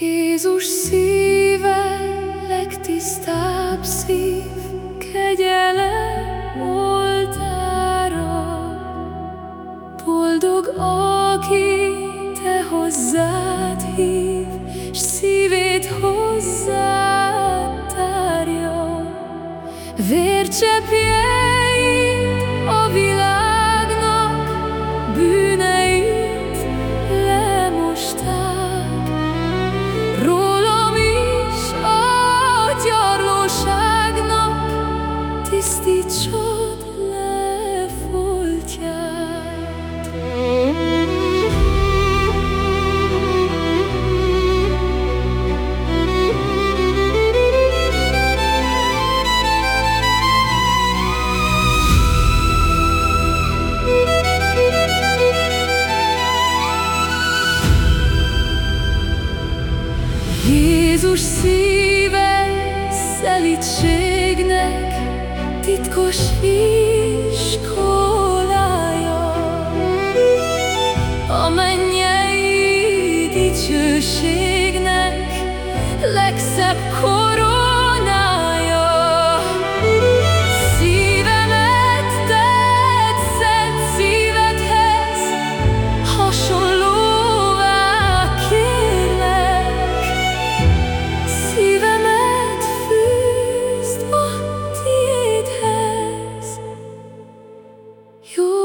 Jézus szíve, legtisztább szív, kegyelem oltára. Boldog, aki te hozzád hív, s szívét hozzád. Vércseppjeit a világnak bűneit lemosták. Rólam is a gyarlóságnak tisztítsad Jézus szíve szelítségnek titkos iskolája, a mennyei dicsőségnek legszebb koronája. You